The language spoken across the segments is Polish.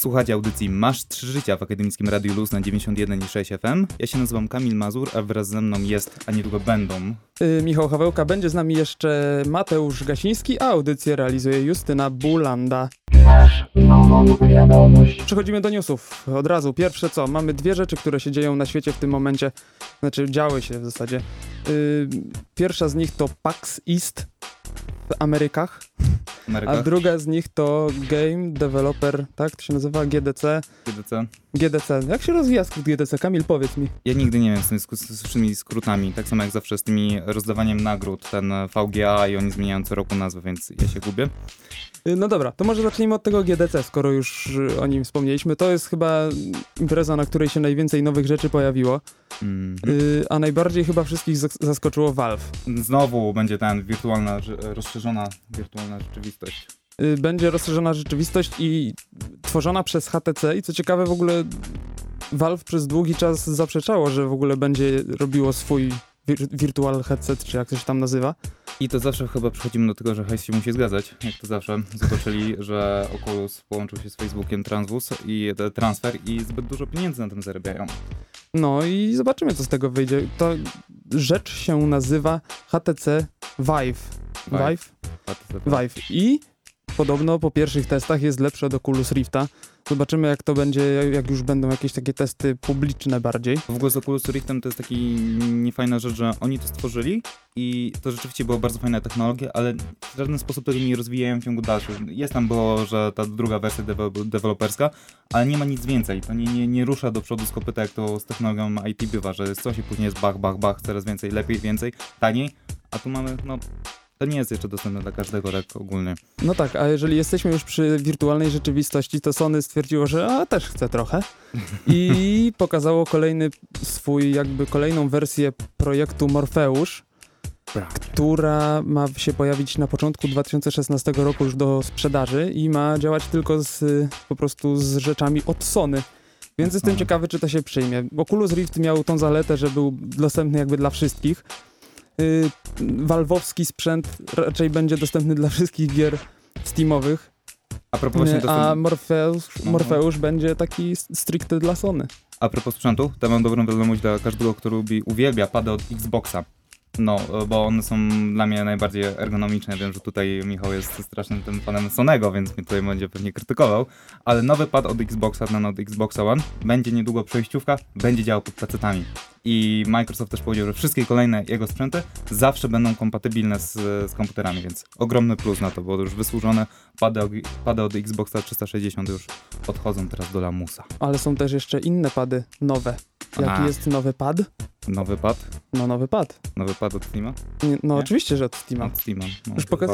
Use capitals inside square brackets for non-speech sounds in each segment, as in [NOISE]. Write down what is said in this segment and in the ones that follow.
Słuchajcie audycji Masz Trzy Życia w Akademickim Radiu Luz na 91,6 FM. Ja się nazywam Kamil Mazur, a wraz ze mną jest, a niedługo będą... Yy, Michał Hawełka, będzie z nami jeszcze Mateusz Gasiński, a audycję realizuje Justyna Bulanda. Przechodzimy do newsów. Od razu, pierwsze co, mamy dwie rzeczy, które się dzieją na świecie w tym momencie, znaczy działy się w zasadzie. Yy, pierwsza z nich to PAX East w Amerykach, Ameryka, a druga z nich to Game Developer, tak to się nazywa, GDC. GDC. GDC, jak się rozwija skrót GDC? Kamil, powiedz mi. Ja nigdy nie wiem z tymi, tymi skrótami, tak samo jak zawsze z tymi rozdawaniem nagród, ten VGA i oni zmieniają co roku nazwę, więc ja się gubię. Y, No dobra, to może zacznijmy od tego GDC, skoro już y, o nim wspomnieliśmy. To jest chyba impreza, na której się najwięcej nowych rzeczy pojawiło, Mm. y, a najbardziej chyba wszystkich zas- zaskoczyło Valve. Znowu będzie ten wirtualna, rozszerzona wirtualna rzeczywistość. Będzie rozszerzona rzeczywistość i tworzona przez HTC i co ciekawe w ogóle Valve przez długi czas zaprzeczało, że w ogóle będzie robiło swój virtual headset, czy jak to się tam nazywa. I to zawsze chyba przechodzimy do tego, że hajs się musi zgadzać, jak to zawsze. Zobaczyli, że Oculus połączył się z Facebookiem Transbus i te transfer i zbyt dużo pieniędzy na tym zarabiają. No i zobaczymy, co z tego wyjdzie. Ta rzecz się nazywa HTC Vive. Vive. Vive? Vive. I podobno po pierwszych testach jest lepszy od Oculus Rifta. Zobaczymy, jak to będzie, jak już będą jakieś takie testy publiczne bardziej. W ogóle z Oculus Riftem to jest taki niefajna rzecz, że oni to stworzyli i to rzeczywiście była bardzo fajna technologia, ale w żaden sposób tego nie rozwijają w ciągu dalszym. Jest tam było, że ta druga wersja dewe- deweloperska, ale nie ma nic więcej. To nie, nie, nie rusza do przodu z kopyta, jak to z technologią IT bywa, że coś i później jest bach, bach, bach, coraz więcej, lepiej, więcej, taniej, a tu mamy, no, to nie jest jeszcze dostępne dla każdego tak ogólnie. No tak, a jeżeli jesteśmy już przy wirtualnej rzeczywistości, to Sony stwierdziło, że a też chce trochę i [LAUGHS] pokazało kolejny swój, jakby kolejną wersję projektu Morfeusz, która ma się pojawić na początku 2016 roku już do sprzedaży i ma działać tylko z, po prostu z rzeczami od Sony. Więc jestem Sony. ciekawy, czy to się przyjmie. Oculus Rift miał tą zaletę, że był dostępny jakby dla wszystkich. Yy, Valve'owski sprzęt raczej będzie dostępny dla wszystkich gier Steamowych, A propos właśnie yy, a dostępu, Morpheus, No. Morfeusz będzie taki stricte dla Sony. A propos sprzętu, to mam dobrą wiadomość dla każdego, kto lubi, uwielbia pady od Xboxa. No, bo one są dla mnie najbardziej ergonomiczne. Wiem, że tutaj Michał jest strasznym tym fanem Sonego, więc mnie tutaj będzie pewnie krytykował. Ale nowy pad od Xboxa na od Xboxa One będzie niedługo przejściówka, będzie działał pod PC-tami. I Microsoft też powiedział, że wszystkie kolejne jego sprzęty zawsze będą kompatybilne z, z komputerami, więc ogromny plus na to, bo już wysłużone pady, od- pady od Xboxa 360 już odchodzą teraz do lamusa. Ale są też jeszcze inne pady nowe. Jaki A. jest nowy pad? Nowy pad? No nowy pad. Nowy pad od Steama? Nie, no Nie? oczywiście, że od Steama. Od Steama. No, Już pokaz-.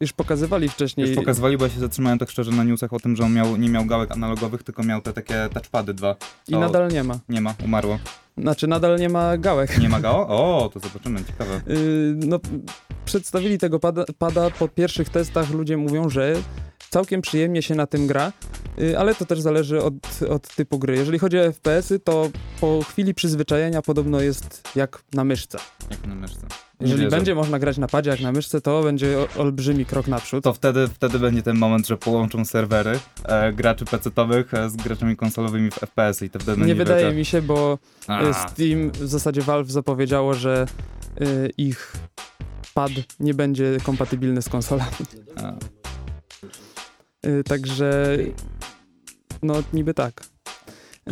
Już pokazywali wcześniej. Już pokazywali, bo ja się zatrzymałem tak szczerze na newsach o tym, że on miał, nie miał gałek analogowych, tylko miał te takie touchpady dwa. I nadal nie ma. Nie ma, umarło. Znaczy nadal nie ma gałek. Nie ma gała? O, to zobaczymy, ciekawe. Yy, no, przedstawili tego pada, pada po pierwszych testach. Ludzie mówią, że całkiem przyjemnie się na tym gra, yy, ale to też zależy od, od typu gry. Jeżeli chodzi o FPS-y, to po chwili przyzwyczajenia podobno jest jak na myszce. Jak na myszce. Jeżeli wierzę. będzie można grać na padzie jak na myszce, to będzie olbrzymi krok naprzód. To wtedy, wtedy będzie ten moment, że połączą serwery e, graczy PC-towych e, z graczami konsolowymi w FPS i to wtedy Nie wydaje wielka- mi się, bo A, y, Steam, w zasadzie Valve zapowiedziało, że y, ich pad nie będzie kompatybilny z konsolami. a. Y, Także no niby tak.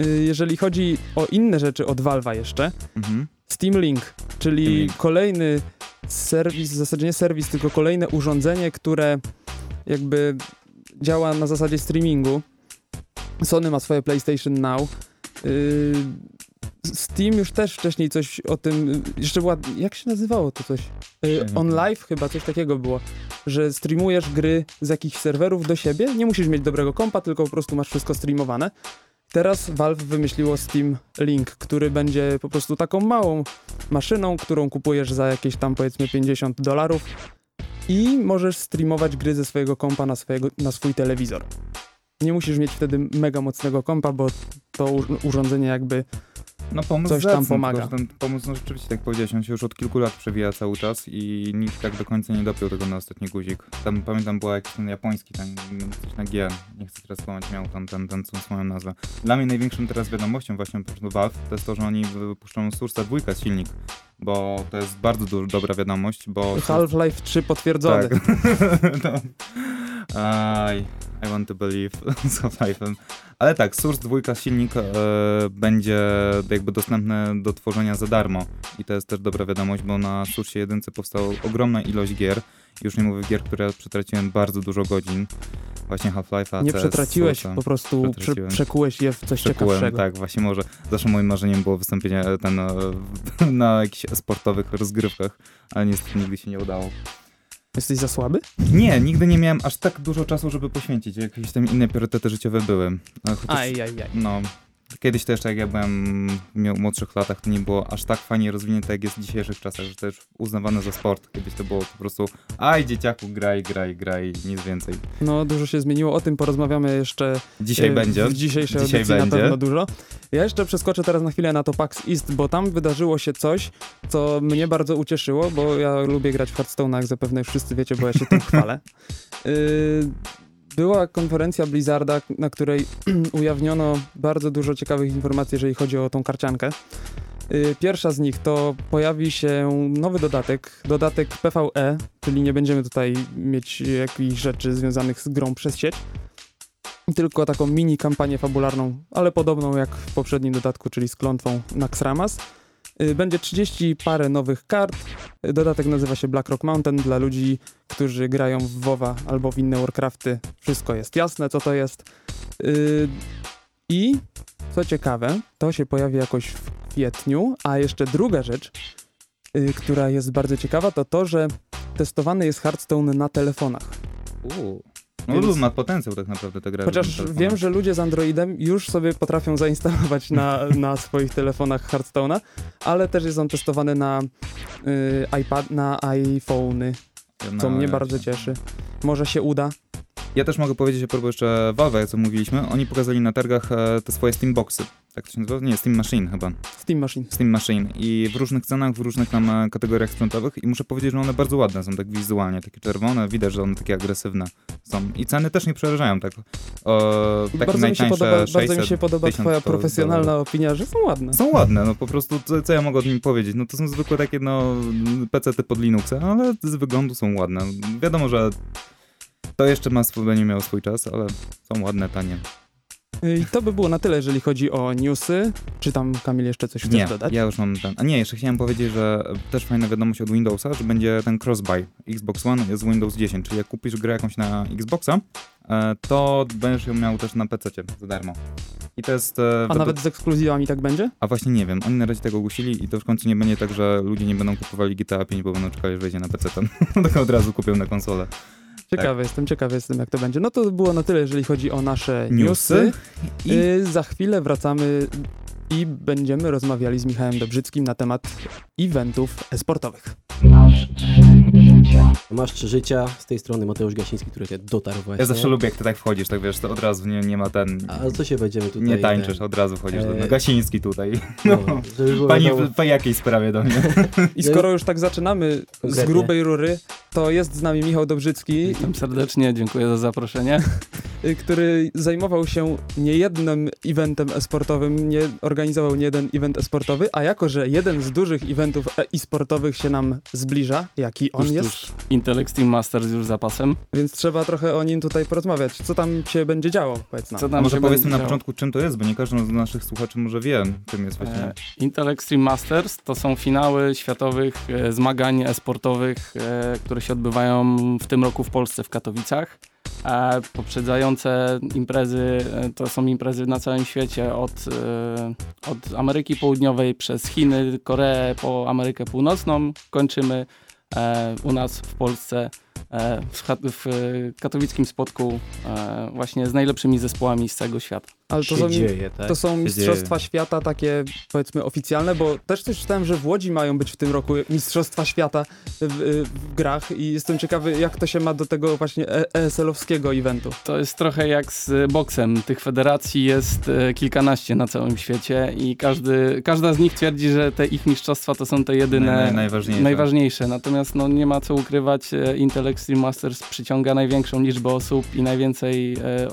Y, Jeżeli chodzi o inne rzeczy od Valve'a jeszcze, Mhm. Steam Link, czyli Steam Link. kolejny serwis, w zasadzie nie serwis, tylko kolejne urządzenie, które jakby działa na zasadzie streamingu. Sony ma swoje PlayStation Now. Y, Steam już też wcześniej coś o tym, jeszcze była, jak się nazywało to coś? Y. On Live chyba coś takiego było, że streamujesz gry z jakichś serwerów do siebie, nie musisz mieć dobrego kompa, tylko po prostu masz wszystko streamowane. Teraz Valve wymyśliło Steam Link, który będzie po prostu taką małą maszyną, którą kupujesz za jakieś tam powiedzmy 50 dolarów i możesz streamować gry ze swojego kompa na, swojego, na swój telewizor. Nie musisz mieć wtedy mega mocnego kompa, bo to urządzenie jakby No pomysł coś tam pomaga. Tylko, ten pomysł, no rzeczywiście, tak jak powiedziałeś, on się już od kilku lat przewija cały czas i nikt tak do końca nie dopiął tego na ostatni guzik. Tam pamiętam, była jakiś ten japoński, tam coś na G, nie chcę teraz kłamać, miał tam ten, ten, tą swoją nazwę. Dla mnie największą teraz wiadomością właśnie po prostu Valve to jest to, że oni wypuszczą Sursa dwójka silnik, bo to jest bardzo du- dobra wiadomość, bo... Half-Life 3 potwierdzony. Tak. [LAUGHS] no. I, I want to believe [LAUGHS] z Half-Life'em. Ale tak, Source 2 silnik e, będzie jakby dostępny do tworzenia za darmo. I to jest też dobra wiadomość, bo na Source 1 powstała ogromna ilość gier. Już nie mówię gier, które przetraciłem bardzo dużo godzin. Właśnie Half-Life'a. Nie CS, przetraciłeś, po prostu prze, przekułeś je w coś Przekułem, ciekawszego. tak, właśnie może. Zawsze moim marzeniem było wystąpienie e, ten, e, [LAUGHS] na jakichś sportowych rozgrywkach, ale niestety nigdy się nie udało. Jesteś za słaby? Nie, nigdy nie miałem aż tak dużo czasu, żeby poświęcić. Jakieś tam inne priorytety życiowe były. A Chociaż, Ajajaj. no, kiedyś to jeszcze jak ja byłem w młodszych latach, to nie było aż tak fajnie rozwinięte, jak jest w dzisiejszych czasach, że to już uznawane za sport. Kiedyś to było po prostu, aj dzieciaku, graj, graj, graj, nic więcej. No, dużo się zmieniło, o tym porozmawiamy jeszcze Dzisiaj e, będzie. w dzisiejszej Dzisiaj będzie. na pewno dużo. Ja jeszcze przeskoczę teraz na chwilę na to PAX East, bo tam wydarzyło się coś, co mnie bardzo ucieszyło, bo ja lubię grać w Hearthstone, jak zapewne już wszyscy wiecie, bo ja się tym chwalę. [LAUGHS] Y, Była konferencja Blizzarda, na której [CLEARS THROAT] ujawniono bardzo dużo ciekawych informacji, jeżeli chodzi o tą karciankę. Y, Pierwsza z nich to pojawi się nowy dodatek, dodatek PvE, czyli nie będziemy tutaj mieć jakichś rzeczy związanych z grą przez sieć, tylko taką mini kampanię fabularną, ale podobną jak w poprzednim dodatku, czyli z klątwą Naxxramas. Y, Będzie 30 parę nowych kart. Y, Dodatek nazywa się Black Rock Mountain dla ludzi, którzy grają w WoWa albo w inne Warcrafty. Wszystko jest jasne, co to jest. Y, I co ciekawe, to się pojawi jakoś w kwietniu, a jeszcze druga rzecz, która jest bardzo ciekawa, to to, że testowany jest Hearthstone na telefonach. No Więc- ma potencjał tak naprawdę ta gra. Chociaż wiem, że ludzie z Androidem już sobie potrafią zainstalować na, [LAUGHS] na swoich telefonach Hearthstone'a, ale też jest on testowany na y, iPad, na iPhony, co No, mnie bardzo cieszy. Może się uda. Ja też mogę powiedzieć a propos jeszcze Valve, co mówiliśmy. Oni pokazali na targach e, te swoje Steamboxy. Tak to się nazywa? Nie, Steam Machine chyba. Steam Machine. Steam Machine. I w różnych cenach, w różnych tam e, kategoriach sprzętowych. I muszę powiedzieć, że one bardzo ładne są, tak wizualnie. Takie czerwone, widać, że one takie agresywne są. I ceny też nie przerażają, tak. O, takie Bardzo mi, się podoba, 600, bardzo mi się podoba 1000 twoja profesjonalna dolarów. opinia, że są ładne. Są ładne, no po prostu, co, co ja mogę o nim powiedzieć? No to są zwykłe takie, no, PC-ty pod Linuxa, ale z wyglądu są ładne. Wiadomo, że to jeszcze ma swój, będzie miało swój czas, ale są ładne, tanie. I to by było na tyle, jeżeli chodzi o newsy. Czy tam, Kamil, jeszcze coś chcesz Nie, dodać? ja już mam ten. A nie, jeszcze chciałem powiedzieć, że też fajna wiadomość od Windowsa, że będzie ten crossbuy Xbox One z Windows 10, czyli jak kupisz grę jakąś na Xboxa, e, to będziesz ją miał też na PC za darmo. I to jest... e, A nawet z ekskluzywami tak będzie? A właśnie nie wiem, oni na razie tego ogłosili i to w końcu nie będzie tak, że ludzie nie będą kupowali GTA 5, bo będą czekali, że wejdzie na PC, [LAUGHS] tylko od razu kupią na konsolę. Ciekawy jestem, ciekawy jestem, jak to będzie. No to było na tyle, jeżeli chodzi o nasze Newsy. newsy. I Y, za chwilę wracamy i będziemy rozmawiali z Michałem Dobrzyckim na temat eventów esportowych. Masz trzy życia, z tej strony Mateusz Gasiński, który cię dotarł właśnie. ja zawsze lubię, jak ty tak wchodzisz, tak wiesz, to od razu nie, nie ma ten... A co się będziemy tutaj... nie tańczysz, ten- od razu wchodzisz. e, No, Gasiński tutaj. No, żeby było Pani wiadomo- w, w jakiej sprawie do mnie? I skoro już tak zaczynamy z Konkretnie. grubej rury, to jest z nami Michał Dobrzycki, Witam serdecznie, dziękuję za zaproszenie. Y, który zajmował się niejednym eventem esportowym, nie organizował niejeden event esportowy, a jako, że jeden z dużych eventów e- e-sportowych się nam zbliża, jaki on Tuż, jest, tuż Intel Extreme Masters już za pasem. więc trzeba trochę o nim tutaj porozmawiać. Co tam się będzie działo, powiedz nam. Co tam może powiedzmy na działo? początku, czym to jest, bo nie każdy z naszych słuchaczy może wie, czym jest właśnie. E, Intel Extreme Masters to są finały światowych e, zmagań e-sportowych, e, które się odbywają w tym roku w Polsce, w Katowicach. Poprzedzające imprezy e, to są imprezy na całym świecie, od, e, od Ameryki Południowej przez Chiny, Koreę po Amerykę Północną. Kończymy e, u nas w Polsce w, Chat- w e, katowickim spotku e, właśnie z najlepszymi zespołami z całego świata. Ale to się są, dzieje, tak? to są mistrzostwa dzieje. świata takie powiedzmy oficjalne, bo też coś czytałem, że w Łodzi mają być w tym roku mistrzostwa świata w, w grach i jestem ciekawy jak to się ma do tego właśnie E- ESL-owskiego eventu. To jest trochę jak z boksem. Tych federacji jest e, kilkanaście na całym świecie i każdy, każda z nich twierdzi, że te ich mistrzostwa to są te jedyne Naj- naj- najważniejsze. najważniejsze. Natomiast no, nie ma co ukrywać, e, Intel Extreme Masters przyciąga największą liczbę osób i najwięcej e,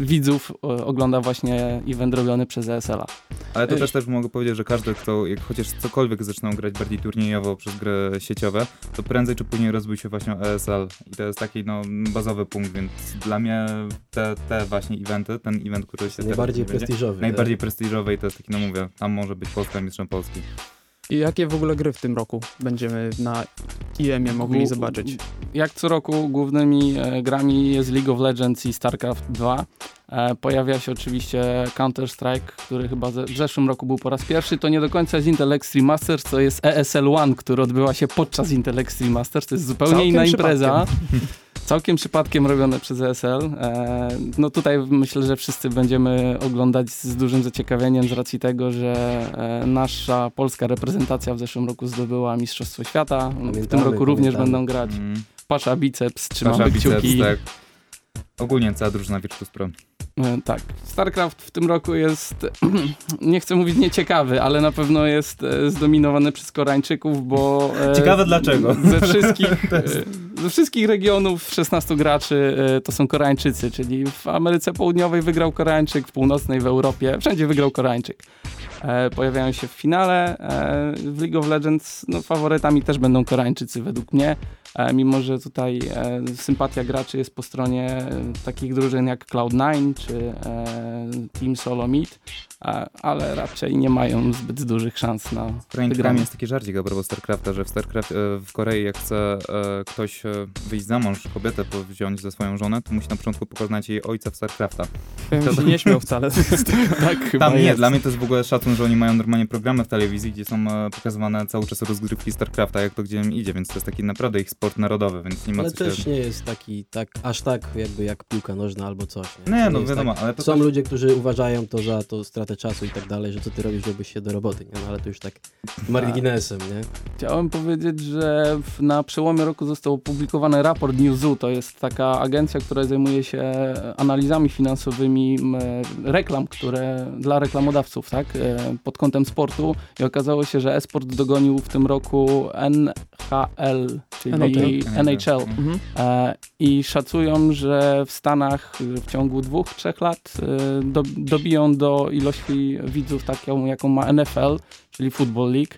widzów e, ogląda właśnie event robiony przez ESL-a. Ale to Ej. też też mogę powiedzieć, że każdy, kto jak chociaż cokolwiek zaczynał grać bardziej turniejowo przez gry sieciowe, to prędzej czy później rozbił się właśnie ESL. I to jest taki no, bazowy punkt, więc dla mnie te, te właśnie eventy, ten event, który się Najbardziej będzie, prestiżowy. najbardziej prestiżowy i to jest taki, no mówię, tam może być Polska mistrzem Polski. I jakie w ogóle gry w tym roku będziemy na IEM-ie mogli zobaczyć? Jak co roku głównymi e, grami jest League of Legends i StarCraft 2. E, pojawia się oczywiście Counter-Strike, który chyba ze, w zeszłym roku był po raz pierwszy. To nie do końca jest Intel Extreme Masters, to jest ESL One, który odbyła się podczas Intel Extreme Masters. To jest zupełnie Całkiem inna impreza. [LAUGHS] Całkiem przypadkiem robione przez ESL. E, no tutaj myślę, że wszyscy będziemy oglądać z dużym zaciekawieniem z racji tego, że e, nasza polska reprezentacja w zeszłym roku zdobyła Mistrzostwo Świata. w tym Pamiętamy, roku również pamiętamy. będą grać. Mm. Pasza biceps, trzymamy Nasza biceps, kciuki. tak. Ogólnie cała drużyna Virtus Pro. E, Tak. StarCraft w tym roku jest, [CLEARS THROAT] nie chcę mówić nieciekawy, ale na pewno jest e, zdominowany przez Koreańczyków, bo... e, [LAUGHS] Ciekawe dlaczego. [LAUGHS] Ze wszystkich, [LAUGHS] ze wszystkich regionów 16 graczy to są Koreańczycy, czyli w Ameryce Południowej wygrał Koreańczyk, w Północnej, w Europie, wszędzie wygrał Koreańczyk. Pojawiają się w finale. W League of Legends no, faworytami też będą Koreańczycy według mnie, mimo że tutaj e, sympatia graczy jest po stronie e, takich drużyn jak Cloud9 czy e, Team Solo Meet, e, ale raczej nie mają zbyt dużych szans na Koreańczykami wygranie. jest taki żarcik a propos StarCrafta, że w StarCraft e, w Korei jak chce e, ktoś e, wyjść za mąż, kobietę po- wziąć za swoją żonę, to musi na początku pokonać jej ojca w StarCrafta. Ja bym się nie śmiał wcale. [LAUGHS] Tak, chyba Tam nie, jest. dla mnie to jest w ogóle szacun, że oni mają normalnie programy w telewizji, gdzie są pokazywane cały czas rozgrywki StarCrafta, jak to gdzie im idzie, więc to jest taki naprawdę ich sport narodowy, więc nie ma Ale co też się... nie jest taki, tak, aż tak jakby jak piłka nożna albo coś. Nie, Nie, To no wiadomo, tak, ale to Są też... ludzie, którzy uważają to za to stratę czasu i tak dalej, że co ty robisz, żebyś się do roboty, nie? No ale to już tak marginesem, nie? Chciałem powiedzieć, że w, na przełomie roku został opublikowany raport Newzoo. To jest taka agencja, która zajmuje się analizami finansowymi reklam, które dla reklamodawców, tak, e, pod kątem sportu. I okazało się, że esport dogonił w tym roku NHL, czyli NHL. NHL. Mhm. E, I szacują, że w Stanach w ciągu dwóch, trzech lat do, dobiją do ilości widzów taką, jaką ma NFL, czyli Football League.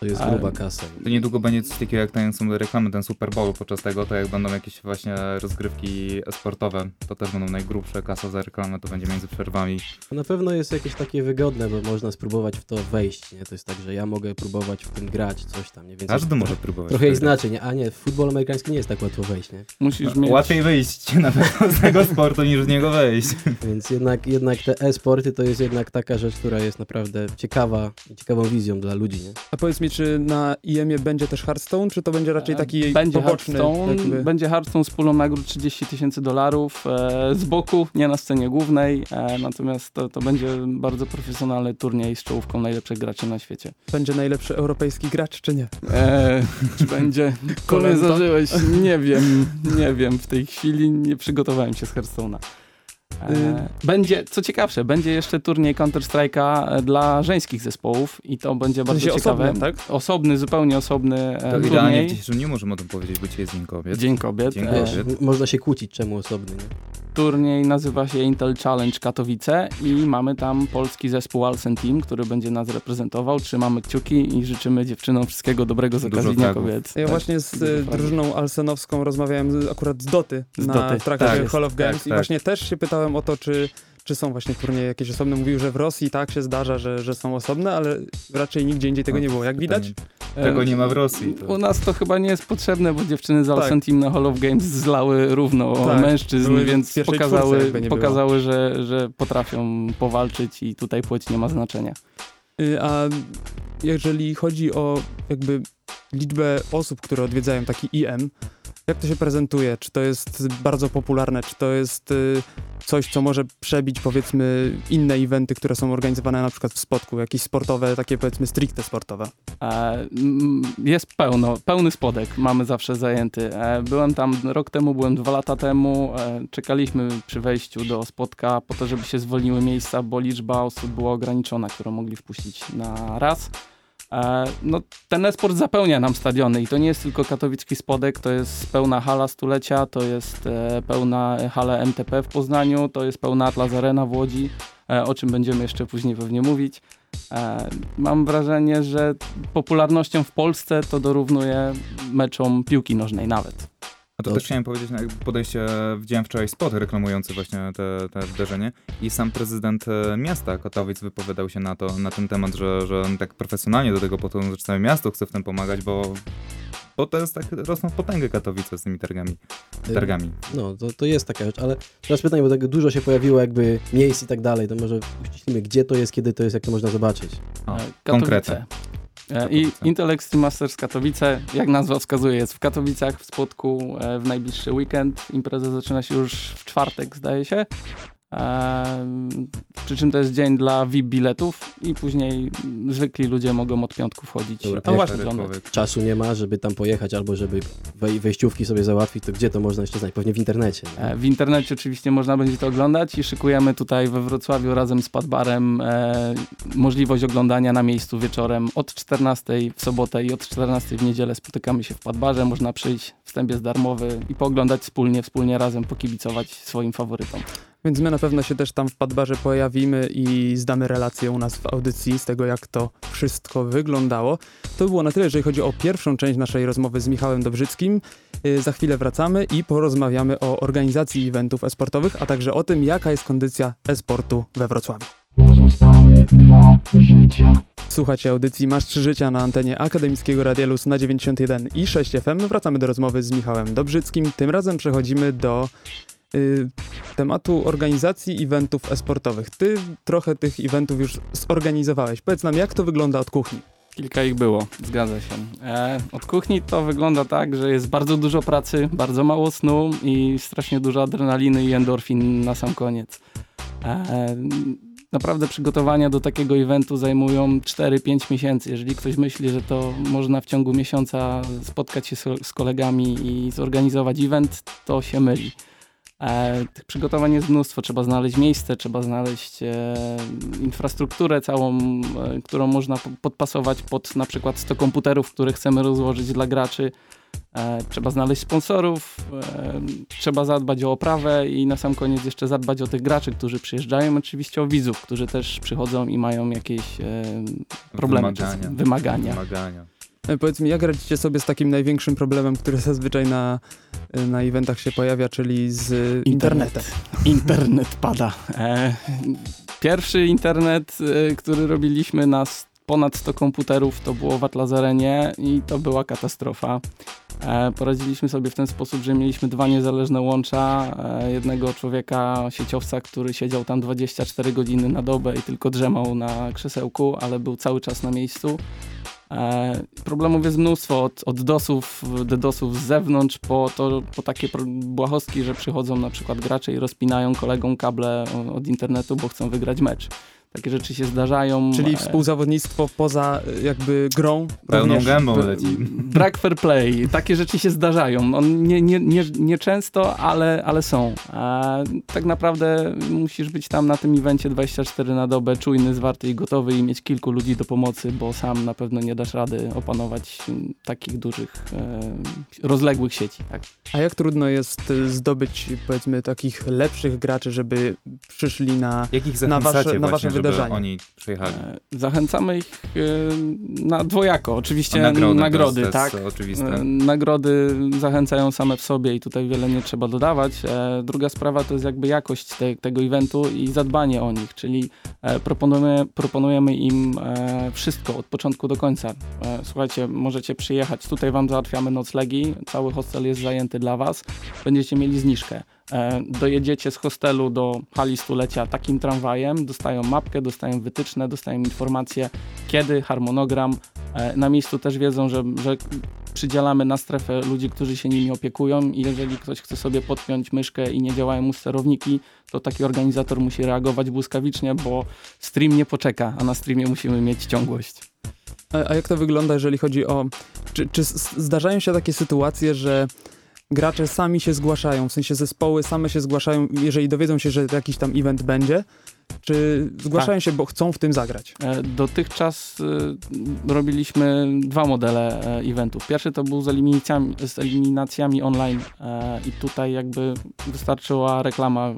To jest gruba kasa. To niedługo będzie coś takiego jak są reklamy, ten Super Bowl podczas tego, to jak będą jakieś właśnie rozgrywki sportowe, to też będą najgrubsze, kasa za reklamę to będzie między przerwami. To na pewno jest jakieś takie wygodne, bo można spróbować w to wejść, nie? To jest tak, że ja mogę próbować w tym grać, coś tam, nie? Więc Każdy może próbować. Trochę jest inaczej, nie? A nie, w futbol amerykański nie jest tak łatwo wejść, nie? Musisz No, mieć... Łatwiej wyjść [LAUGHS] na pewno z tego sportu niż z niego wejść. Więc jednak, jednak te e-sporty to jest jednak taka rzecz, która jest naprawdę ciekawa i ciekawą wizją dla ludzi, nie? A powiedz mi, czy na IEM-ie będzie też Hearthstone, czy to będzie raczej taki będzie poboczny? Hearthstone, jakby- będzie Hearthstone z pulą nagród 30 tysięcy dolarów e, z boku, nie na scenie głównej, e, natomiast to, to będzie bardzo profesjonalny turniej z czołówką najlepszych graczy na świecie. Będzie najlepszy europejski gracz, czy nie? E, czy będzie kolej zażyłeś? Nie wiem, nie wiem. W tej chwili nie przygotowałem się z Hearthstone'a. E, będzie, co ciekawsze, będzie jeszcze turniej Counter-Strike'a e, dla żeńskich zespołów i to będzie bardzo ciekawe. osobny, tak? Osobny, zupełnie osobny To e, idealnie turniej. w dzisiejszym dniu możemy o tym powiedzieć, bo dzisiaj jest Dzień Kobiet. Dzień Kobiet. Dzień Kobiet. Można się kłócić, czemu osobny, nie? Turniej nazywa się Intel Challenge Katowice i mamy tam polski zespół Alsen Team, który będzie nas reprezentował. Trzymamy kciuki i życzymy dziewczynom wszystkiego dobrego z okazji Dnia. Kobiet. Ja Tak, właśnie z drużyną alsenowską rozmawiałem akurat z Doty Z na Doty, trakcie tak Hall of Games tak, i tak. właśnie też się pytałem o to, czy, czy są właśnie turnieje jakieś osobne. Mówił, że w Rosji tak się zdarza, że, że są osobne, ale raczej nigdzie indziej tego No, nie było. Jak widać, Tego nie ma w Rosji. To... U nas to chyba nie jest potrzebne, bo dziewczyny z Tak. Alsen Team na Hall of Games zlały równo Tak, mężczyzn, więc pokazały, czwórce, pokazały że, że potrafią powalczyć i tutaj płeć nie ma znaczenia. Y, A jeżeli chodzi o jakby liczbę osób, które odwiedzają taki IM, Jak to się prezentuje? Czy to jest bardzo popularne? Czy to jest y, coś, co może przebić powiedzmy inne eventy, które są organizowane na przykład w Spodku, jakieś sportowe, takie powiedzmy stricte sportowe? E, mm, Jest pełno, pełny spodek mamy zawsze zajęty. E, Byłem tam rok temu, byłem dwa lata temu. e, Czekaliśmy przy wejściu do spotka po to, żeby się zwolniły miejsca, bo liczba osób była ograniczona, którą mogli wpuścić na raz. E, No, ten esport zapełnia nam stadiony i to nie jest tylko katowicki spodek, to jest pełna hala stulecia, to jest e, pełna hala MTP w Poznaniu, to jest pełna Atlas Arena w Łodzi, e, o czym będziemy jeszcze później pewnie mówić. Mam wrażenie, że popularnością w Polsce to dorównuje meczom piłki nożnej nawet. A to Dobrze. też chciałem powiedzieć, na jakby podejście, widziałem wczoraj spot reklamujący właśnie te, te wydarzenie i sam prezydent e, miasta Katowic wypowiadał się na, to, na ten temat, że, że on tak profesjonalnie do tego podchodzą, że całe miasto chce w tym pomagać, bo, bo to jest tak, rosną w potęgę Katowice z tymi targami. Y, targami. No, to, to jest taka rzecz, ale teraz pytanie, bo tak dużo się pojawiło jakby miejsc i tak dalej, to może uściślimy, gdzie to jest, kiedy to jest, jak to można zobaczyć. O, E, konkretne. E, I. Intel Extreme Masters Katowice, jak nazwa wskazuje, jest w Katowicach w Spodku e, w najbliższy weekend. Impreza zaczyna się już w czwartek, zdaje się. Przy czym to jest dzień dla VIP biletów i później zwykli ludzie mogą od piątku wchodzić. Dobra, a właśnie. Czasu nie ma, żeby tam pojechać albo żeby wej- wejściówki sobie załatwić, to gdzie to można jeszcze znaleźć? Pewnie w internecie. nie? E, W internecie oczywiście można będzie to oglądać i szykujemy tutaj we Wrocławiu razem z Padbarem e, możliwość oglądania na miejscu wieczorem od 14 w sobotę i od 14 w niedzielę spotykamy się w Padbarze. Można przyjść, wstęp jest darmowy i pooglądać wspólnie, wspólnie razem pokibicować swoim faworytom. Więc my na pewno się też tam w Padbarze pojawimy i zdamy relację u nas w audycji z tego, jak to wszystko wyglądało. To było na tyle, jeżeli chodzi o pierwszą część naszej rozmowy z Michałem Dobrzyckim. Yy, Za chwilę wracamy i porozmawiamy o organizacji eventów esportowych, a także o tym, jaka jest kondycja esportu we Wrocławiu. Słuchacie audycji Masz 3 Życia na antenie Akademickiego Radia na 91 i 6 FM. Wracamy do rozmowy z Michałem Dobrzyckim. Tym razem przechodzimy do y, tematu organizacji eventów esportowych. Ty trochę tych eventów już zorganizowałeś. Powiedz nam, jak to wygląda od kuchni? Kilka ich było, zgadza się. E, od kuchni to wygląda tak, że jest bardzo dużo pracy, bardzo mało snu i strasznie dużo adrenaliny i endorfin na sam koniec. E, naprawdę przygotowania do takiego eventu zajmują 4-5 miesięcy. Jeżeli ktoś myśli, że to można w ciągu miesiąca spotkać się z, z kolegami i zorganizować event, to się myli. E, tych przygotowań jest mnóstwo. Trzeba znaleźć miejsce, trzeba znaleźć e, infrastrukturę całą, e, którą można po- podpasować pod na przykład 100 komputerów, które chcemy rozłożyć dla graczy. Trzeba znaleźć sponsorów, trzeba zadbać o oprawę i na sam koniec jeszcze zadbać o tych graczy, którzy przyjeżdżają, oczywiście o widzów, którzy też przychodzą i mają jakieś problemy, Wymagania. wymagania. Wymagania. E, Powiedz mi, jak radzicie sobie z takim największym problemem, który zazwyczaj na, e, na eventach się pojawia, czyli z internetem? Internet pada. E, pierwszy internet, e, który robiliśmy na ponad 100 komputerów, to było w Atlazarenie i to była katastrofa. E, poradziliśmy sobie w ten sposób, że mieliśmy dwa niezależne łącza. E, jednego człowieka, sieciowca, który siedział tam 24 godziny na dobę i tylko drzemał na krzesełku, ale był cały czas na miejscu. E, problemów jest mnóstwo, od, od DOSów, DDoSów z zewnątrz, po, to, po takie błahostki, że przychodzą na przykład gracze i rozpinają kolegom kable od internetu, bo chcą wygrać mecz. Takie rzeczy się zdarzają. Czyli E, współzawodnictwo poza e, jakby grą. Pełną gębą b- leci. Brak fair play. Takie rzeczy się zdarzają. On nie, nie, nie, nie często, ale, ale są. A tak naprawdę musisz być tam na tym evencie 24 na dobę, czujny, zwarty i gotowy i mieć kilku ludzi do pomocy, bo sam na pewno nie dasz rady opanować takich dużych, e, rozległych sieci. Tak. A jak trudno jest zdobyć, powiedzmy, takich lepszych graczy, żeby przyszli na... Na wasze- na wasze wydarzenia. oni przyjechali? E, Zachęcamy ich e, na dwojako. Oczywiście nagrody, nagrody to jest tak. oczywiste. E, Nagrody zachęcają same w sobie i tutaj wiele nie trzeba dodawać. Druga sprawa to jest jakby jakość te, tego eventu i zadbanie o nich, czyli proponujemy, proponujemy im wszystko od początku do końca. Słuchajcie, możecie przyjechać, tutaj wam załatwiamy noclegi, cały hostel jest zajęty dla was, będziecie mieli zniżkę. E, dojedziecie z hostelu do hali stulecia takim tramwajem, dostają mapkę, dostają wytyczne, dostają informacje, kiedy, harmonogram. E, na miejscu też wiedzą, że, że przydzielamy na strefę ludzi, którzy się nimi opiekują i jeżeli ktoś chce sobie podpiąć myszkę i nie działają mu sterowniki, to taki organizator musi reagować błyskawicznie, bo stream nie poczeka, a na streamie musimy mieć ciągłość. A, jak to wygląda, jeżeli chodzi o... Czy, czy zdarzają się takie sytuacje, że gracze sami się zgłaszają, w sensie zespoły same się zgłaszają, jeżeli dowiedzą się, że jakiś tam event będzie, czy zgłaszają się, bo chcą w tym zagrać? E, Dotychczas e, robiliśmy dwa modele e, eventów. Pierwszy to był z eliminacjami, z eliminacjami online i tutaj jakby wystarczyła reklama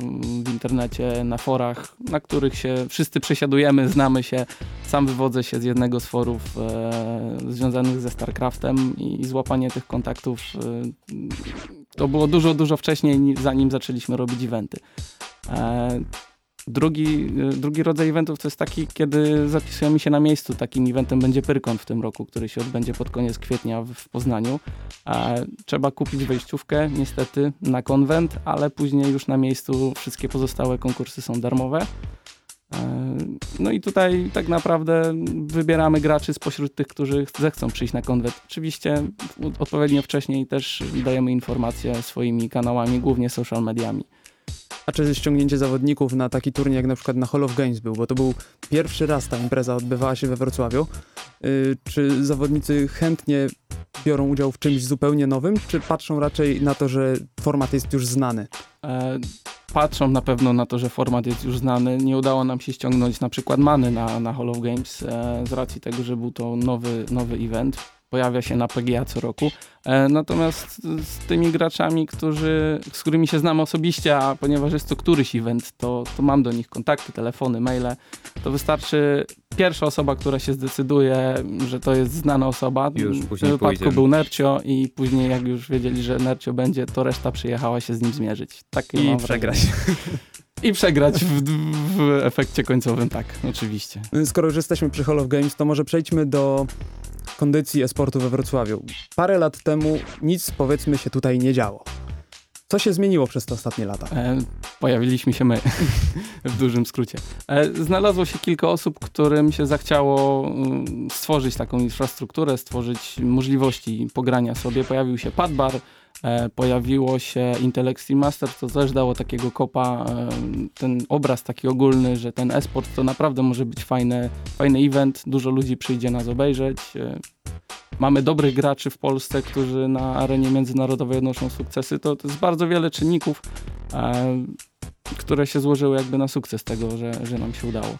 w internecie, na forach, na których się wszyscy przesiadujemy, znamy się. Sam wywodzę się z jednego z forów związanych ze StarCraftem i złapanie tych kontaktów to było dużo, dużo wcześniej, ni- zanim zaczęliśmy robić eventy. Drugi, y, drugi rodzaj eventów to jest taki, kiedy zapisujemy się na miejscu. Takim eventem będzie Pyrkon w tym roku, który się odbędzie pod koniec kwietnia w, Poznaniu. Trzeba kupić wejściówkę, niestety, na konwent, ale później już na miejscu wszystkie pozostałe konkursy są darmowe. E, no i tutaj tak naprawdę wybieramy graczy spośród tych, którzy zechcą przyjść na konwent. Oczywiście odpowiednio wcześniej też dajemy informacje swoimi kanałami, głównie social mediami. A czy ściągnięcie zawodników na taki turniej, jak na przykład na Hall of Games był, bo to był pierwszy raz ta impreza odbywała się we Wrocławiu. Yy, czy zawodnicy chętnie biorą udział w czymś zupełnie nowym, czy patrzą raczej na to, że format jest już znany? E, patrzą na pewno na to, że format jest już znany. Nie udało nam się ściągnąć na przykład Many na, na Hall of Games e, z racji tego, że był to nowy, nowy event. Pojawia się na PGA co roku. E, natomiast z tymi graczami, którzy, z którymi się znamy osobiście, a ponieważ jest to któryś event, to, to mam do nich kontakty, telefony, maile, to wystarczy pierwsza osoba, która się zdecyduje, że to jest znana osoba. Już w później wypadku pójdzie. był Nercio i później jak już wiedzieli, że Nercio będzie, to reszta przyjechała się z nim zmierzyć. Takie I przegrać. [LAUGHS] I przegrać w, w efekcie końcowym, tak, oczywiście. Skoro już jesteśmy przy Hall of Games, to może przejdźmy do kondycji e-sportu we Wrocławiu. Parę lat temu nic, powiedzmy, się tutaj nie działo. Co się zmieniło przez te ostatnie lata? E, pojawiliśmy się my, [LAUGHS] w dużym skrócie. E, znalazło się kilka osób, którym się zachciało mm, stworzyć taką infrastrukturę, stworzyć możliwości pogrania sobie. Pojawił się Padbar, pojawiło się Intel Master, co też dało takiego kopa, e, ten obraz taki ogólny, że ten e-sport to naprawdę może być fajny, fajny event, dużo ludzi przyjdzie nas obejrzeć. E, mamy dobrych graczy w Polsce, którzy na arenie międzynarodowej odnoszą sukcesy. To, to jest bardzo wiele czynników, e, które się złożyły jakby na sukces tego, że, że nam się udało.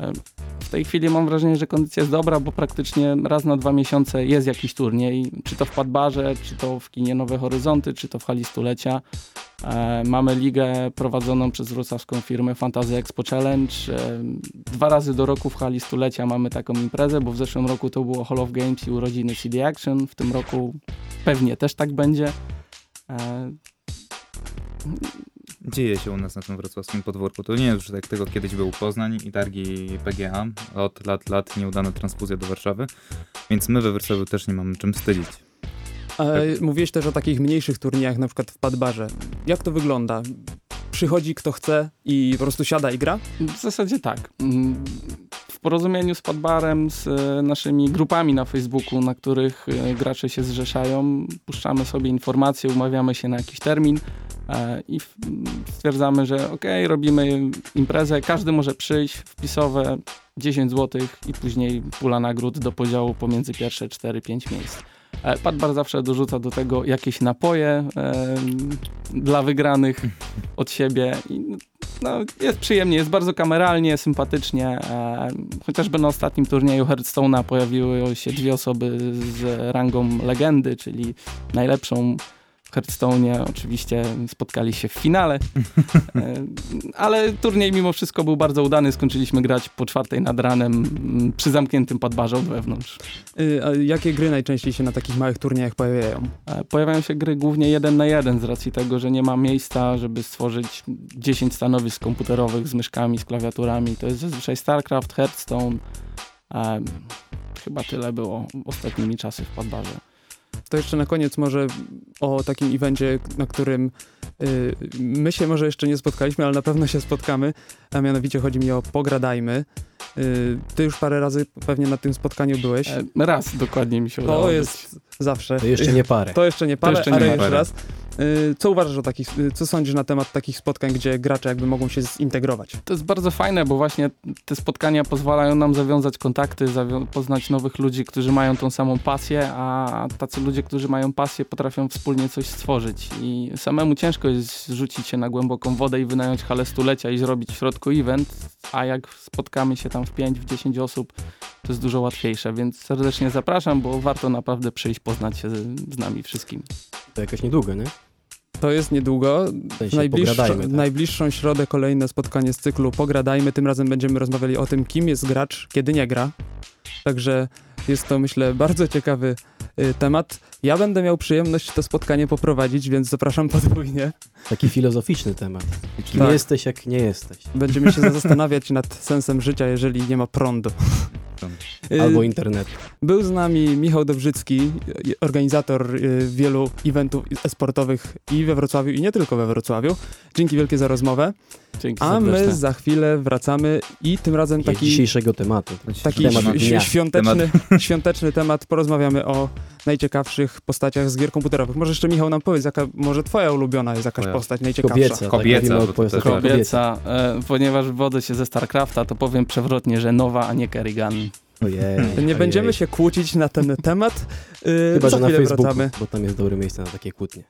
E, w tej chwili mam wrażenie, że kondycja jest dobra, bo praktycznie raz na dwa miesiące jest jakiś turniej, czy to w Padbarze, czy to w kinie Nowe Horyzonty, czy to w hali stulecia. E, mamy ligę prowadzoną przez wrocławską firmę Fantasy Expo Challenge. E, dwa razy do roku w hali stulecia mamy taką imprezę, bo w zeszłym roku to było Hall of Games i urodziny CD Action. W tym roku pewnie też tak będzie. Dzieje się u nas na tym wrocławskim podwórku. To nie jest już tak tego kiedyś był Poznań i targi PGA. Od lat, lat nieudana transfuzja do Warszawy. Więc my we Wrocławiu też nie mamy czym wstydzić. E, mówiłeś też o takich mniejszych turniejach, na przykład w Padbarze. Jak to wygląda? Przychodzi kto chce i po prostu siada i gra? W zasadzie tak. Mm, porozumieniu z Padbarem, z e, naszymi grupami na Facebooku, na których e, gracze się zrzeszają, puszczamy sobie informacje, umawiamy się na jakiś termin e, i w- m, stwierdzamy, że ok, robimy imprezę, każdy może przyjść, wpisowe 10 zł i później pula nagród do podziału pomiędzy pierwsze 4-5 miejsc. E, Padbar zawsze dorzuca do tego jakieś napoje dla wygranych od siebie i no, jest przyjemnie, jest bardzo kameralnie, sympatycznie. Chociażby na ostatnim turnieju Hearthstone'a pojawiły się dwie osoby z rangą legendy, czyli najlepszą Hearthstone'ie. Oczywiście spotkali się w finale, [LAUGHS] e, ale turniej mimo wszystko był bardzo udany. Skończyliśmy grać po czwartej nad ranem m, przy zamkniętym podbarze od wewnątrz. Y, a jakie gry najczęściej się na takich małych turniejach pojawiają? E, Pojawiają się gry głównie jeden na jeden z racji tego, że nie ma miejsca, żeby stworzyć 10 stanowisk komputerowych z myszkami, z klawiaturami. To jest zazwyczaj StarCraft, Hearthstone. E, chyba tyle było ostatnimi czasy w Padbarze. To jeszcze na koniec może o takim evencie, na którym Y, My się może jeszcze nie spotkaliśmy, ale na pewno się spotkamy, a mianowicie chodzi mi o Pogradajmy. Y, Ty już parę razy pewnie na tym spotkaniu byłeś. E, Raz dokładnie mi się udało To być. jest zawsze. To jeszcze nie parę. To jeszcze nie parę, jeszcze nie ale parę. jeszcze raz. Y, Co uważasz o takich, y, co sądzisz na temat takich spotkań, gdzie gracze jakby mogą się zintegrować? To jest bardzo fajne, bo właśnie te spotkania pozwalają nam zawiązać kontakty, zawią- poznać nowych ludzi, którzy mają tą samą pasję, a tacy ludzie, którzy mają pasję, potrafią wspólnie coś stworzyć. I samemu ciężko jest rzucić się na głęboką wodę i wynająć halę stulecia i zrobić w środku event, a jak spotkamy się tam w 5, w 10 osób, to jest dużo łatwiejsze, więc serdecznie zapraszam, bo warto naprawdę przyjść, poznać się z, z nami wszystkimi. To jakoś niedługo, nie? To jest niedługo. Tak? najbliższą środę kolejne spotkanie z cyklu Pogradajmy. Tym razem będziemy rozmawiali o tym, kim jest gracz, kiedy nie gra. Także jest to, myślę, bardzo ciekawy y, temat. Ja będę miał przyjemność to spotkanie poprowadzić, więc zapraszam podwójnie. Taki filozoficzny temat. Kim Tak. jesteś, jak nie jesteś. Będziemy się [LAUGHS] zastanawiać nad sensem życia, jeżeli nie ma prądu. Y, [LAUGHS] Albo internetu. Był z nami Michał Dobrzycki, y, organizator y, wielu eventów esportowych i we Wrocławiu, i nie tylko we Wrocławiu. Dzięki wielkie za rozmowę. Dzięki A my za chwilę wracamy i tym razem Taki... dzisiejszego tematu. taki temat świąteczny, świąteczny temat. Porozmawiamy o najciekawszych postaciach z gier komputerowych. Może jeszcze Michał nam powiedz, jaka może twoja ulubiona jest jakaś postać najciekawsza? Kobieca. Kobieca, tak postaciach też- kobiecych. Kobieca, e, ponieważ wodzę się ze StarCrafta, to powiem przewrotnie, że nowa, a nie Kerrigan. Ojej, Nie ojej. będziemy się kłócić na ten temat. Yy, Chyba, za że na chwilę Facebooku, wracamy. bo tam jest dobre miejsce na takie kłótnie.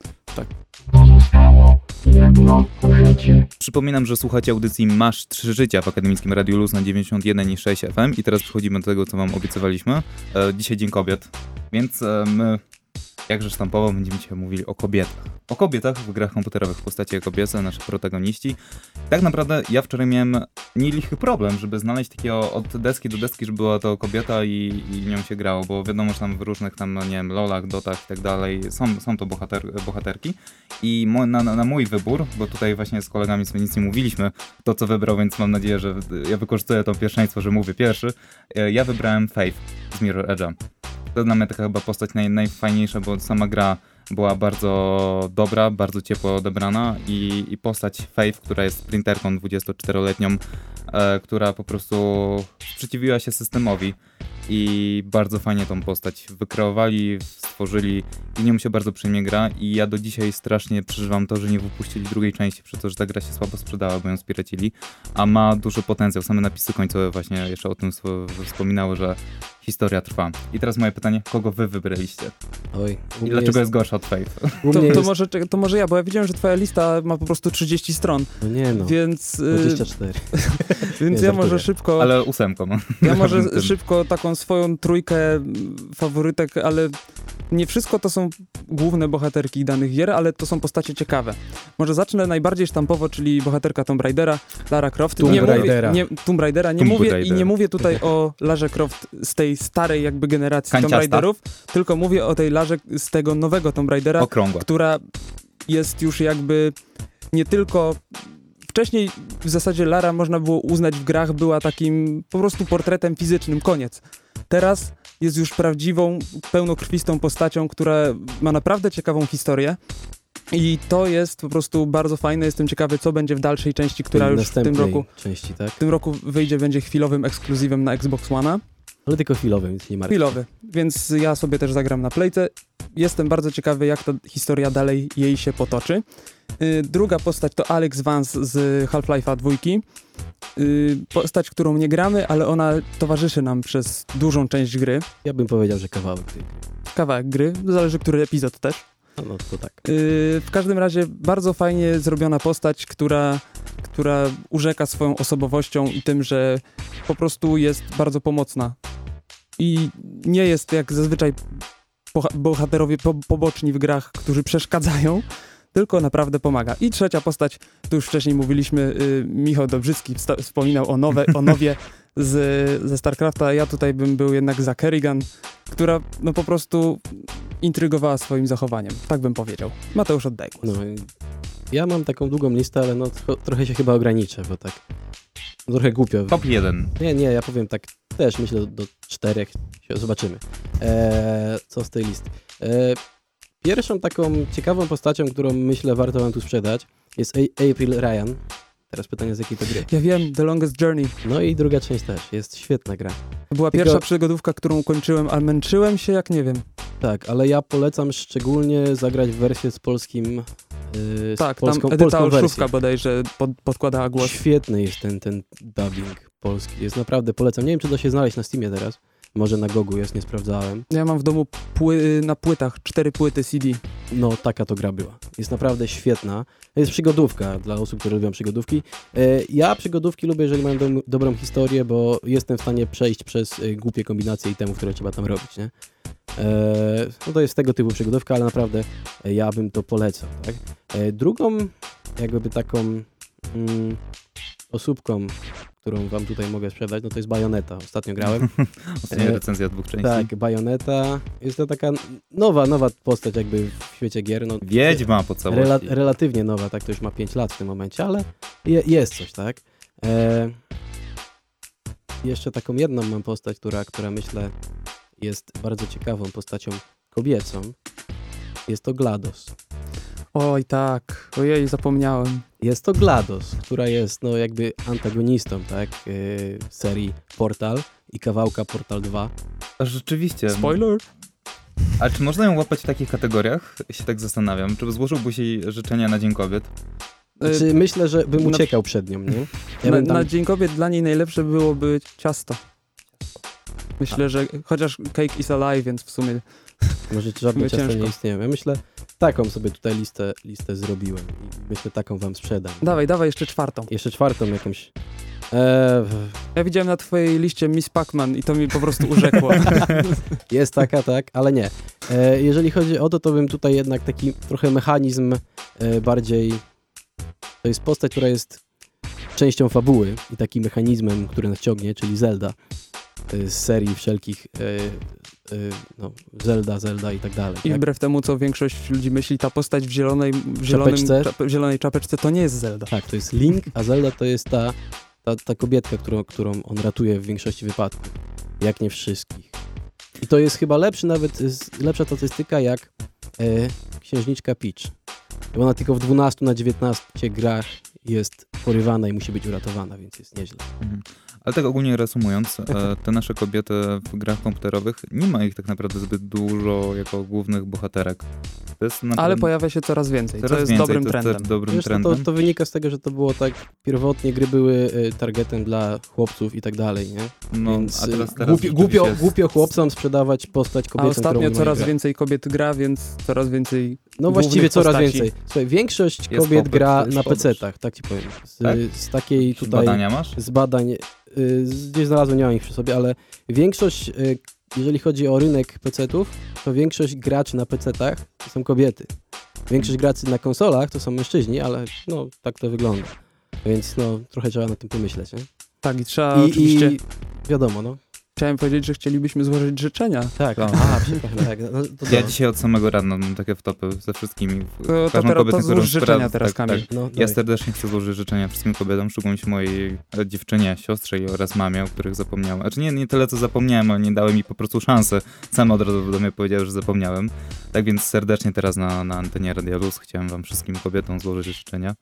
Przypominam, że słuchacie audycji Masz 3 Życia w Akademickim Radiu Luz na 91,6 FM i teraz przechodzimy do tego, co wam obiecywaliśmy. E, dzisiaj Dzień Kobiet, więc e, my, jakże sztampowo, będziemy dzisiaj mówili o kobietach. O kobietach w grach komputerowych w postaci kobiece, nasze protagoniści. Tak naprawdę ja wczoraj miałem nielichy problem, żeby znaleźć takiego od deski do deski, żeby była to kobieta i, i nią się grało, bo wiadomo, że tam w różnych tam, no nie wiem, lolach, dotach i tak dalej są, są to bohater, bohaterki. I na, na, na mój wybór, bo tutaj właśnie z kolegami sobie nic nie mówiliśmy, to co wybrał, więc mam nadzieję, że ja wykorzystuję to pierwszeństwo, że mówię pierwszy. E, Ja wybrałem Faith z Mirror Edge'a. To dla mnie taka chyba postać naj, najfajniejsza, bo sama gra była bardzo dobra, bardzo ciepło odebrana i, i postać Faith, która jest sprinterką 24-letnią, e, która po prostu sprzeciwiła się systemowi i bardzo fajnie tą postać wykreowali, stworzyli i nią się bardzo przyjemnie gra i ja do dzisiaj strasznie przeżywam to, że nie wypuścili drugiej części, przez to, że ta gra się słabo sprzedała, bo ją spiracili, a ma duży potencjał. Same napisy końcowe właśnie jeszcze o tym wspominały, że historia trwa. I teraz moje pytanie, kogo wy wybraliście? Oj, I dlaczego jest, jest, gorsza od Faith? To, to, jest, może, to może ja, bo ja widziałem, że twoja lista ma po prostu 30 stron, No nie no, więc, y, 24. [LAUGHS] więc Nie, ja może żartuję. szybko, Ale ósemką. ja może [LAUGHS] szybko taką swoją trójkę faworytek, ale nie wszystko to są główne bohaterki danych gier, ale to są postacie ciekawe. Może zacznę najbardziej sztampowo, czyli bohaterka Tomb Raidera, Lara Croft. Tomb nie Raidera. Mówię, nie, Tomb Raidera. Nie Tomb mówię Raider. i nie mówię tutaj o Larze Croft z tej starej jakby generacji Tomb Kanciasta. Raiderów, tylko mówię o tej Larze z tego nowego Tomb Raidera, Okrągła. która jest już jakby nie tylko. Wcześniej w zasadzie Lara można było uznać w grach była takim po prostu portretem fizycznym, koniec. Teraz jest już prawdziwą, pełnokrwistą postacią, która ma naprawdę ciekawą historię. I to jest po prostu bardzo fajne. Jestem ciekawy, co będzie w dalszej części, która już w tym roku, części, tak? w tym roku wyjdzie, będzie chwilowym ekskluzywem na Xbox One. Ale tylko chwilowy, więc nie martw. Chwilowy, więc ja sobie też zagram na playce. Jestem bardzo ciekawy, jak ta historia dalej jej się potoczy. Y, Druga postać to Alex Vance z Half-Life'a 2. Y, Postać, którą nie gramy, ale ona towarzyszy nam przez dużą część gry. Ja bym powiedział, że kawałek tej gry. Kawałek gry, zależy który epizod też. No, no to tak. Y, W każdym razie bardzo fajnie zrobiona postać, która, która urzeka swoją osobowością i tym, że po prostu jest bardzo pomocna. I nie jest jak zazwyczaj boha- bohaterowie po, poboczni w grach, którzy przeszkadzają, tylko naprawdę pomaga. I trzecia postać, tu już wcześniej mówiliśmy, y, Michał Dobrzycki wspominał o, nowe, o nowie z, ze StarCrafta. Ja tutaj bym był jednak za Kerrigan, która no po prostu intrygowała swoim zachowaniem. Tak bym powiedział. Mateusz, oddaj głos. No, ja mam taką długą listę, ale no tro, trochę się chyba ograniczę, bo tak trochę głupio. Top 1. Nie, nie, ja powiem tak też, myślę do, do czterech, zobaczymy. Eee, co z tej listy? Eee, Pierwszą taką ciekawą postacią, którą myślę warto wam tu sprzedać, jest A- April Ryan. Teraz pytanie z jakiej to gry. Ja wiem, The Longest Journey. No i druga część też, jest świetna gra. Była Tylko- pierwsza przygodówka, którą kończyłem, ale męczyłem się jak nie wiem. Tak, ale ja polecam szczególnie zagrać w wersję z polskim. Yy, Tak, polską, tam Edyta Olszówka bodajże pod, podkładała głos. Świetny jest ten, ten dubbing polski. Jest naprawdę, polecam. Nie wiem, czy da się znaleźć na Steamie teraz. Może na Gogu jest, nie sprawdzałem. Ja mam w domu pły, na płytach cztery płyty CD. No, taka to gra była. Jest naprawdę świetna. Jest przygodówka dla osób, które lubią przygodówki. E, Ja przygodówki lubię, jeżeli mają dom, dobrą historię, bo jestem w stanie przejść przez e, głupie kombinacje itemów, które trzeba tam robić, nie? E, No to jest tego typu przygodówka, ale naprawdę ja bym to polecał, tak? Drugą, jakby taką mm, osóbką, którą wam tutaj mogę sprzedać, no to jest Bayonetta. Ostatnio grałem. [LAUGHS] Ostatnia E, recenzja dwóch części. Tak, Bayonetta. Jest to taka nowa, nowa postać jakby w świecie gier. No, Wiedźma po całości. Rela relatywnie nowa, tak to już ma 5 lat w tym momencie, ale je jest coś, tak? E jeszcze taką jedną mam postać, która, która myślę jest bardzo ciekawą postacią kobiecą. Jest to GLaDOS. Oj tak, ojej, zapomniałem. Jest to GLaDOS, która jest no jakby antagonistą, tak? E serii Portal i kawałka Portal 2. A Rzeczywiście. Spoiler? A czy można ją łapać w takich kategoriach? Się tak zastanawiam. Czy złożyłbyś jej życzenia na Dzień Kobiet? Znaczy, myślę, że bym na- uciekał przed nią, nie? Ja na, tam- na Dzień Kobiet dla niej najlepsze byłoby ciasto. Myślę, że chociaż cake is alive, więc w sumie Może żadne ciężko. nie istnieją. Ja myślę, taką sobie tutaj listę, listę zrobiłem i myślę, taką wam sprzedam. dawaj, dawaj jeszcze czwartą. Jeszcze czwartą jakąś. E, Ja widziałem na twojej liście Miss Pac-Man i to mi po prostu urzekło. [LAUGHS] jest taka, tak, ale nie. E, jeżeli chodzi o to, to bym tutaj jednak taki trochę mechanizm e, bardziej. To jest postać, która jest częścią fabuły i takim mechanizmem, który nas ciągnie, czyli Zelda z serii wszelkich. E, e, no, Zelda, Zelda i tak dalej. I tak? wbrew temu, co większość ludzi myśli, ta postać w zielonej, w zielonym, Czapeczce? czap, zielonej czapeczce to nie jest Zelda. Tak, to jest Link, a Zelda to jest ta, ta, ta kobietka, którą, którą on ratuje w większości wypadków. Jak nie wszystkich. I to jest chyba lepszy nawet, lepsza statystyka jak e, Księżniczka Peach. Bo ona tylko w 12 na 19 grach jest porywana i musi być uratowana, więc jest nieźle. Mhm. Ale tak ogólnie reasumując, e, te nasze kobiety w grach komputerowych, nie ma ich tak naprawdę zbyt dużo jako głównych bohaterek. To jest naprawdę Ale pojawia się coraz więcej, coraz co jest więcej, dobrym to, trendem. To jest dobrym Wiesz, no trendem. to, to wynika z tego, że to było tak, pierwotnie gry były e, targetem dla chłopców i tak dalej, nie? no, Więc a e, teraz, teraz głupio, głupio, jest- głupio chłopcom sprzedawać postać A kobiecą, którą ostatnio coraz grać. więcej kobiet gra, więc coraz więcej No właściwie coraz postaci. więcej. Słuchaj, większość kobiet popyt, gra na. PC-tach, tak ci powiem. Z, Tak? z takiej tutaj, badania masz? z badań, z- gdzieś znalazłem, nie mam ich przy sobie, ale większość, y, jeżeli chodzi o rynek PC-ów, to większość graczy na PC-tach to są kobiety. Większość graczy na konsolach to są mężczyźni, ale no tak to wygląda. Więc no trochę trzeba nad tym pomyśleć, nie? Tak, i trzeba I, oczywiście... I wiadomo, no. Chciałem powiedzieć, że chcielibyśmy złożyć życzenia. Tak, Tak. a, przepraszam, tak. No, to Ja dzisiaj od samego rana mam takie wtopy ze wszystkimi. To, to, Każdą teraz, kobietę, to którą złóż życzenia teraz, tak, Kamil. tak. No, Ja serdecznie chcę złożyć życzenia wszystkim kobietom, szczególnie mojej e, dziewczynie, siostrze i oraz mamie, o których zapomniałem. Znaczy nie, nie tyle, co zapomniałem, ale nie dały mi po prostu szansy. Same od razu do mnie powiedziały, że zapomniałem. Tak więc serdecznie teraz na, na antenie Radia Luz chciałem wam wszystkim kobietom złożyć życzenia.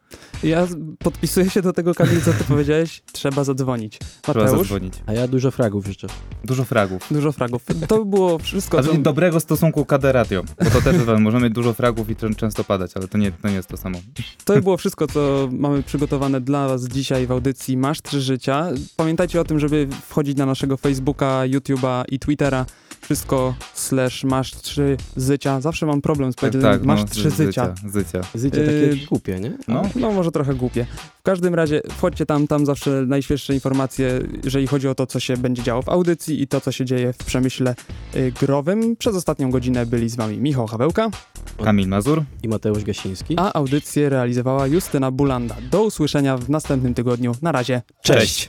Ja podpisuję się do tego, Kamil, co ty powiedziałeś. Trzeba zadzwonić. Trzeba Mateusz, zadzwonić. A ja dużo fragów życzę. Dużo fragów. dużo fragów. To by było wszystko, A to dobrego stosunku KD Radio, bo to też możemy mieć dużo fragów i czę- często padać, ale to nie, to nie jest to samo. To by było wszystko, co mamy przygotowane dla Was dzisiaj w audycji Masz Trzy Życia. Pamiętajcie o tym, żeby wchodzić na naszego Facebooka, YouTube'a i Twittera. Wszystko slash Masz Trzy Zycia. Zawsze mam problem z powiedzeniem Masz no, Trzy zy- Zycia. Zycia. Zycie Yy, takie głupie, nie? No. No, może trochę głupie. W każdym razie wchodźcie tam, tam zawsze najświeższe informacje, jeżeli chodzi o to, co się będzie działo w audycji i to, co się dzieje w przemyśle y, growym. Przez ostatnią godzinę byli z wami Michał Hawełka, Kamil Mazur. I Mateusz Gasiński. a audycję realizowała Justyna Bulanda. Do usłyszenia w następnym tygodniu. Na razie, cześć. Cześć.